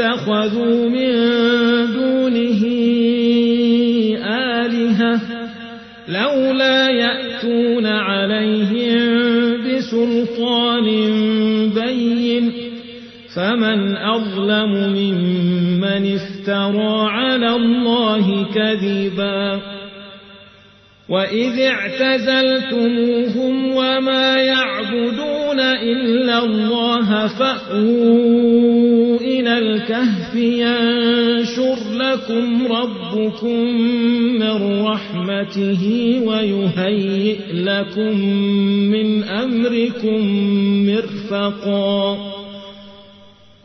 اتخذوا من دونه آلهة لولا يأتون عليهم بسلطان بين فمن أظلم ممن افترى على الله كذبا وإذ اعتزلتموهم وما يعبدون إلا الله فأووا إلى الكهف ينشر لكم ربكم من رحمته ويهيئ لكم من أمركم مرفقا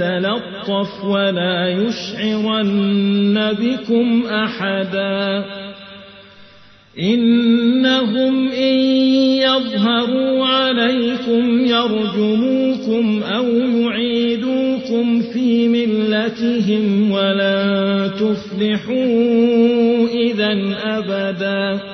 وليتلطف ولا يشعرن بكم أحدا. إنهم إن يظهروا عليكم يرجموكم أو يعيدوكم في ملتهم ولن تفلحوا إذا أبداً.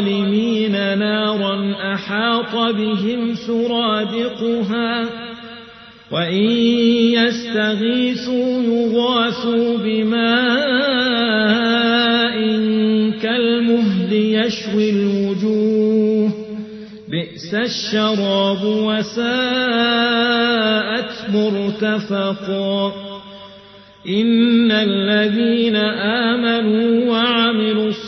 للظالمين نارا أحاط بهم سرادقها وإن يستغيثوا يغاثوا بماء كالمهل يشوي الوجوه بئس الشراب وساءت مرتفقا إن الذين آمنوا وعملوا الصالحات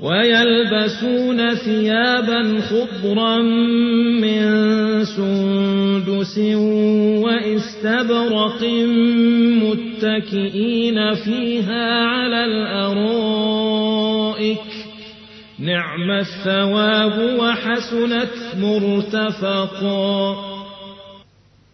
ويلبسون ثيابا خضرا من سندس واستبرق متكئين فيها على الأرائك. نعم الثواب وحسنت مرتفقا.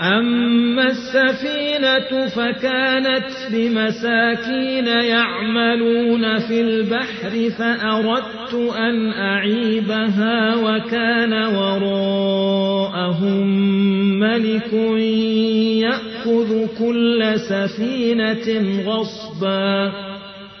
أما السفينة فكانت لمساكين يعملون في البحر فأردت أن أعيبها وكان وراءهم ملك يأخذ كل سفينة غصباً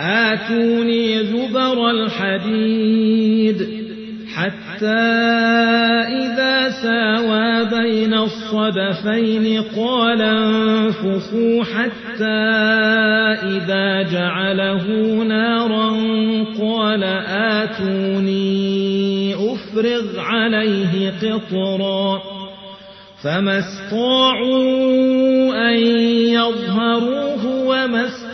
آتوني زبر الحديد حتى إذا ساوى بين الصدفين قال انفخوا حتى إذا جعله نارا قال آتوني أفرغ عليه قطرا فما استطاعوا أن يظهروه وما استطاعوا